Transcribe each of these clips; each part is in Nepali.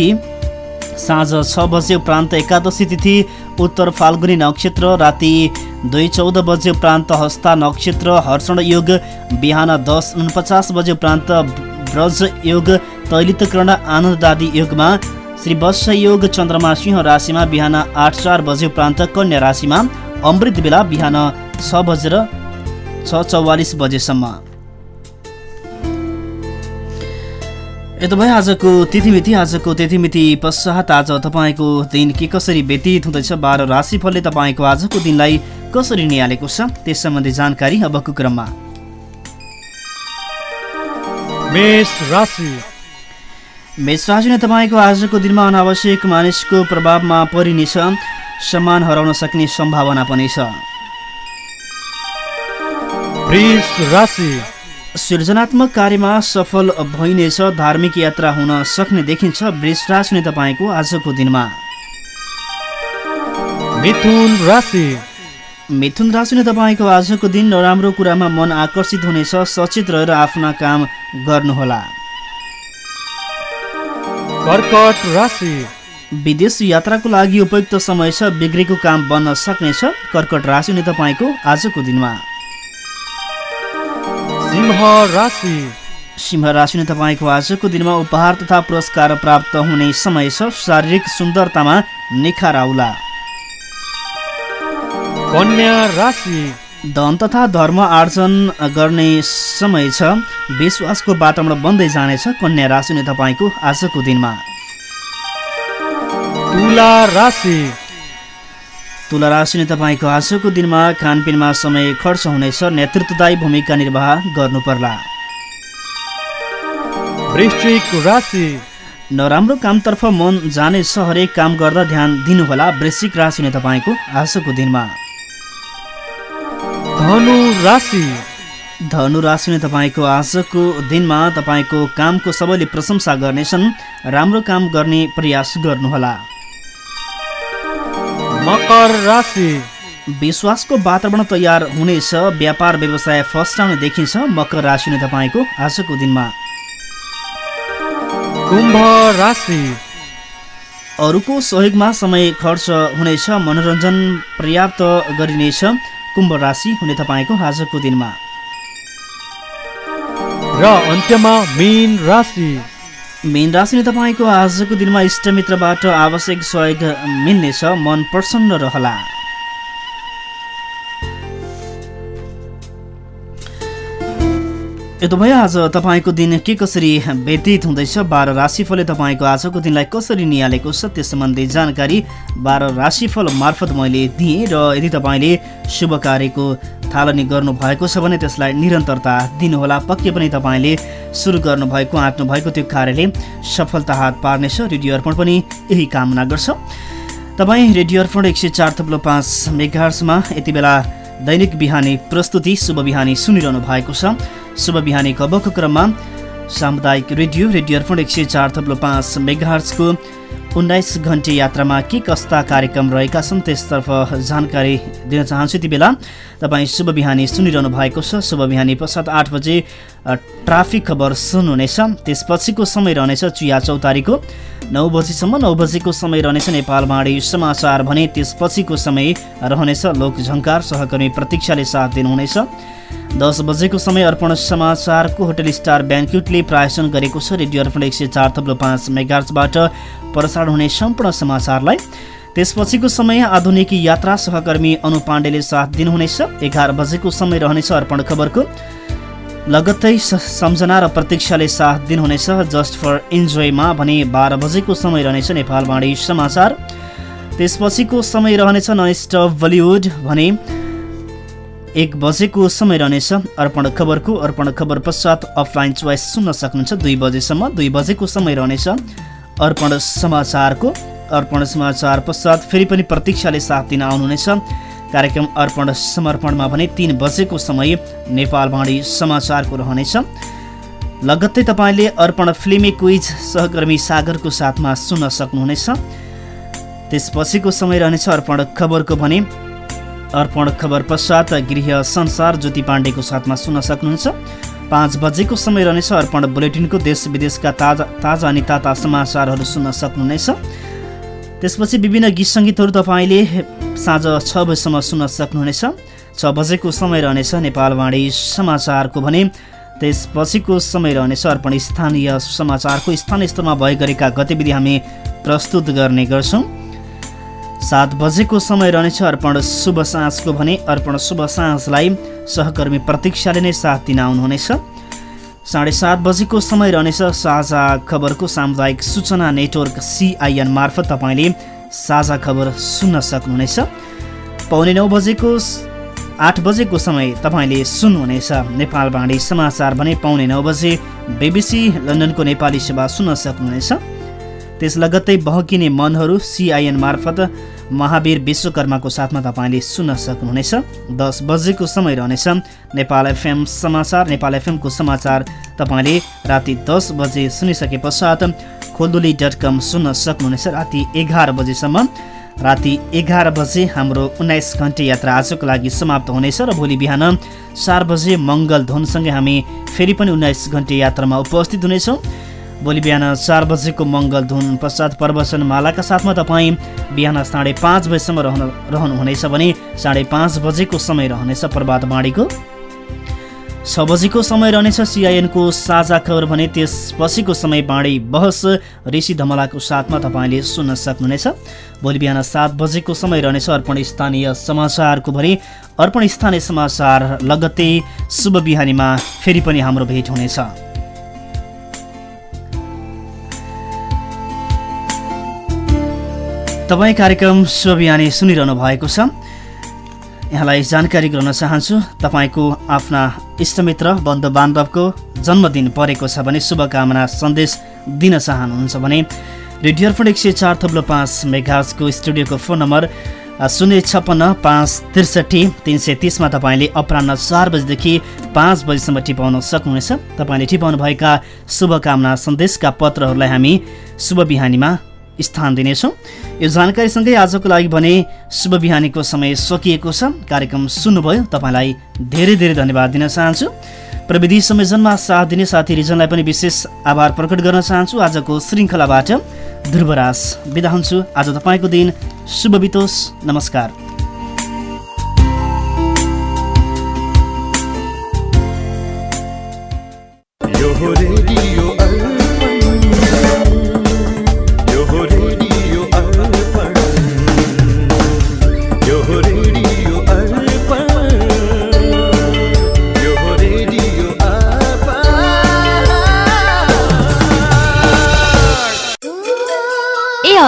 साँझ छ बजे उपरान्त एकादशी तिथि उत्तर फाल्गुनी नक्षत्र राति दुई चौध बजे उपरान्त हस्ता नक्षत्र हर्षण योग बिहान दस उनपचास बजे उपरान्त ब्रज योग तैलितकरण आनन्ददादी योगमा श्री वत्स योग चन्द्रमा सिंह राशिमा बिहान आठ चार बजे उपरान्त कन्या राशिमा अमृत बेला बिहान छ बजेर छ चौवालिस बजेसम्म। यता भए आजको तिथिमिति आजको तिथिमिति पश्चात आज तपाईँको दिन के कसरी व्यतीत हुँदैछ? बाह्र राशिफलले तपाईँको आजको दिनलाई कसरी निहालेको छ? त्यस सम्बन्धी जानकारी अबको क्रममा। मेष राशि। मेष राशिले तपाईँको आजको दिनमा अनावश्यक मानिसको प्रभावमा परिनेछ सम्मान हराउन सक्ने सम्भावना पनि छ। सृजनात्मक कार्यमा सफल भइनेछ धार्मिक यात्रा हुन सक्ने देखिन्छ वृष राशिले तपाईँको आजको दिनमा। मिथुन राशि। मिथुन राशिले तपाईँको आजको दिन नराम्रो कुरामा मन आकर्षित हुनेछ सचेत रहेर आफ्ना काम गर्नुहोला। कर्कट राशि। विदेश यात्राको लागि उपयुक्त समय छ बिग्रेको काम बन्न सक्नेछ कर्कट राशिले तपाईँको आजको दिनमा। सिंह राशि सिंह राशिले तपाईँको आजको दिनमा उपहार तथा पुरस्कार प्राप्त हुने समय छ। शारीरिक सुन्दरतामा निखार आउला। कन्या राशि। धन तथा धर्म आर्जन गर्ने समय छ। विश्वासको वातावरण बन्दै जानेछ कन्या राशिले तपाईँको आजको दिनमा। तुला राशि। तुला राशिले तपाईँको आजको दिनमा खानपिनमा समय खर्च हुनेछ नेतृत्वदायी भूमिका निर्वाह गर्नुपर्ला। राशि। नराम्रो कामतर्फ मन जानेछ हरेक काम गर्दा ध्यान दिनुहोला वृश्चिक राशिले तपाईँको आजको दिनमा। धनु राशि। धनु राशिले तपाईँको आजको दिनमा तपाईँको कामको सबैले प्रशंसा गर्नेछन् राम्रो काम गर्ने प्रयास गर्नुहोला। मकर राशि। विश्वासको वातावरण तयार हुनेछ। व्यापार व्यवसाय फस्टाउने देखिन्छ मकर राशिले तपाईँको आजको दिनमा। कुम्भ राशि। अरूको सहयोगमा समय खर्च हुनेछ मनोरञ्जन पर्याप्त गरिनेछ। कुम्भ राशि हुने तपाईँको आजको दिनमा। र अन्त्यमा मीन राशि। मीन राशिले तपाईँको आजको दिनमा इष्टमित्रबाट आवश्यक सहयोग मिल्नेछ। मन प्रसन्न रहला। यतो भयो आज तपाईँको दिन के कसरी व्यतीत हुँदैछ? बाह्र राशिफलले तपाईँको आजको दिनलाई कसरी निहालेको छ? त्यस सम्बन्धी जानकारी बाह्र राशिफल मार्फत मैले दिएँ र यदि तपाईँले शुभ कार्यको थालनी गर्नुभएको छ भने त्यसलाई निरन्तरता दिनुहोला। पक्कै पनि तपाईँले सुरु गर्नुभएको आँट्नु भएको त्यो कार्यले सफलता हात पार्नेछ। रेडियो अर्पण पनि यही कामना गर्छ। तपाईँ रेडियो अर्पण एक सय चार थप्लो पाँच यति बेला दैनिक बिहानी प्रस्तुति शुभ बिहानी सुनिरहनु भएको छ। शुभ बिहानी खबरको क्रममा सामुदायिक रेडियो रेडियो अर्पण एक सय चार थप्लो पाँच मेगाहर्सको उन्नाइस घन्टे यात्रामा के कस्ता कार्यक्रम रहेका छन् त्यसतर्फ जानकारी दिन चाहन्छु यति बेला। तपाईँ शुभ बिहानी सुनिरहनु भएको छ। शुभ बिहानी पश्चात आठ बजे ट्राफिक खबर सुन्नुहुनेछ। त्यसपछिको समय रहनेछ चुया चौतारीको। नौ बजीसम्म नौ बजेको समय रहनेछ नेपालमाडी समाचार भने त्यसपछिको समय रहनेछ लोकझङ्कार सहकर्मी प्रतीक्षाले साथ दिनुहुनेछ। दस बजेको समय अर्पण समाचारको होटल स्टार ब्याङ्क्युटले प्रायोजन गरेको छ। रेडियो अर्पण एक सय चार थप्लो पाँच मेगार्चबाट प्रसारण हुने सम्पूर्ण समाचारलाई। त्यसपछिको समय आधुनिक यात्रा सहकर्मी अनु पाण्डेले साथ दिनुहुनेछ। एघार बजेको समय रहनेछ अर्पण खबरको। लगत्तै सम्झना र प्रतीक्षाले साथ दिनुहुनेछ। जस्ट फर इन्जोयमा भने बाह्र बजेको समय रहनेछ नेपालवाणी समाचार। त्यसपछिको समय रहनेछ नन स्टप बलिउड भने एक बजेको समय रहनेछ। अर्पण खबरको अर्पण खबर पश्चात अफलाइन चोइस सुन्न सक्नुहुन्छ। दुई बजेसम्म दुई बजेको समय रहनेछ। अर्पण समाचारको अर्पण समाचार पश्चात फेरि पनि प्रतीक्षाले साथ दिन आउनुहुनेछ। कार्यक्रम अर्पण समर्पणमा भने तिन बजेको समय नेपालवाणी समाचारको रहनेछ। लगत्तै तपाईँले अर्पण फिल्मी क्विज सहकर्मी सागरको साथमा सुन्न सक्नुहुनेछ। त्यसपछिको समय रहनेछ अर्पण खबरको भने अर्पण खबर पश्चात गृह संसार ज्योति पाण्डेको साथमा सुन्न सक्नुहुन्छ। पाँच बजेको समय रहनेछ अर्पण बुलेटिनको देश विदेशका ताजा ताजा अनि ताता समाचारहरू सुन्न सक्नुहुनेछ। त्यसपछि विभिन्न गीत सङ्गीतहरू तपाईँले साँझ छ बजीसम्म सुन्न सक्नुहुनेछ। छ बजेको समय रहनेछ नेपालवाणी समाचारको भने त्यसपछिको समय रहनेछ अर्पण स्थानीय समाचारको स्थानीय स्तरमा भए गरेका गतिविधि हामी प्रस्तुत गर्ने गर्छौँ। सात बजेको समय रहनेछ अर्पण शुभ साँझको भने अर्पण शुभ साँझलाई सहकर्मी प्रतीक्षाले नै साथ दिन आउनुहुनेछ। साढे सात बजेको समय रहनेछ। साझा खबरको सामुदायिक सूचना नेटवर्क सिआइएन मार्फत तपाईँले साझा खबर सुन्न सक्नुहुनेछ। पाउने नौ बजेको आठ बजेको समय तपाईँले सुन्नुहुनेछ। नेपाल बाँडी समाचार भने पाउने नौ बजे बिबिसी लन्डनको नेपाली सेवा सुन्न सक्नुहुनेछ। त्यस लगत्तै बहकिने मनहरू सिआइएन मार्फत महावीर विश्वकर्माको साथमा तपाईँले सुन्न सक्नुहुनेछ। दस बजेको समय रहनेछ। नेपाल एफएम समाचार नेपाल एफएमको समाचार तपाईँले राति दस बजे सुनिसके पश्चात खोलदुली डट कम सुन्न सक्नुहुनेछ। राति एघार बजेसम्म। राति एघार बजे हाम्रो उन्नाइस घन्टे यात्रा आजको लागि समाप्त हुनेछ र भोलि बिहान चार बजे मङ्गल धुनसँगै हामी फेरि पनि उन्नाइस घन्टे यात्रामा उपस्थित हुनेछौँ। भोलि बिहान चार बजेको मङ्गल धुन पश्चात प्रवचन मालाका साथमा तपाईँ बिहान साढे पाँच बजीसम्म रहनु रहनुहुनेछ भने साढे पाँच बजेको समय रहनेछ प्रभात बाँडीको छ बजेको समय रहनेछ सिआइएनको साझा खबर भने त्यसपछिको समय बाँडी बहस ऋषि धमलाको साथमा तपाईँले सुन्न सक्नुहुनेछ। भोलि बिहान सात बजेको समय रहनेछ अर्पण स्थानीय समाचारको भने अर्पण स्थानीय समाचार लगत्तै शुभ बिहानीमा फेरि पनि हाम्रो भेट हुनेछ। तपाईँ कार्यक्रम बिहानी सुनिरहनु भएको छ। यहाँलाई जानकारी गराउन चाहन्छु तपाईँको आफ्ना इष्टमित्र बन्धु बान्धवको जन्मदिन परेको छ भने शुभकामना सन्देश दिन चाहनुहुन्छ भने रेडियो अर्पण एक सय चार थप्लो पाँच मेघाजको स्टुडियोको फोन नम्बर शून्य छप्पन्न पाँच त्रिसठी तिन सय तिसमा तपाईँले अपरान्न चार बजीदेखि पाँच बजीसम्म टिपाउन सक्नुहुनेछ। तपाईँले टिपाउनुभएका शुभकामना सन्देशका पत्रहरूलाई हामी शुभ बिहानीमा स्थान दिनेछौँ। यो जानकारीसँगै आजको लागि भने शुभ बिहानीको समय सकिएको छ। कार्यक्रम सुन्नुभयो तपाईँलाई धेरै धेरै धन्यवाद दिन चाहन्छु। प्रविधि संयोजनमा साथ दिने साथी रिजनलाई पनि विशेष आभार प्रकट गर्न चाहन्छु। आजको श्रृङ्खलाबाट ध्रुवराज बिदा हुन्छु। आज तपाईँको दिन शुभ बितोस्। नमस्कार।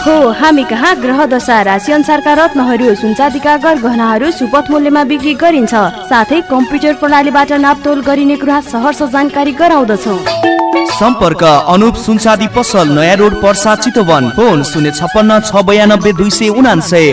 हो हामी कहाँ ग्रह दशा राशि अनुसारका रत्नहरू सुनचाँदीका गहनाहरू सुपथ मूल्यमा बिक्री गरिन्छ। साथै कम्प्युटर प्रणालीबाट नापतोल गरिने कुरा सहर जानकारी गराउँदछौ। सम्पर्क अनुप सुनसादी पसल नयाँ रोड पर्सा चितवन। फोन शून्य छपन्न छ बयानब्बे दुई सय उनान्सय।